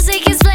music is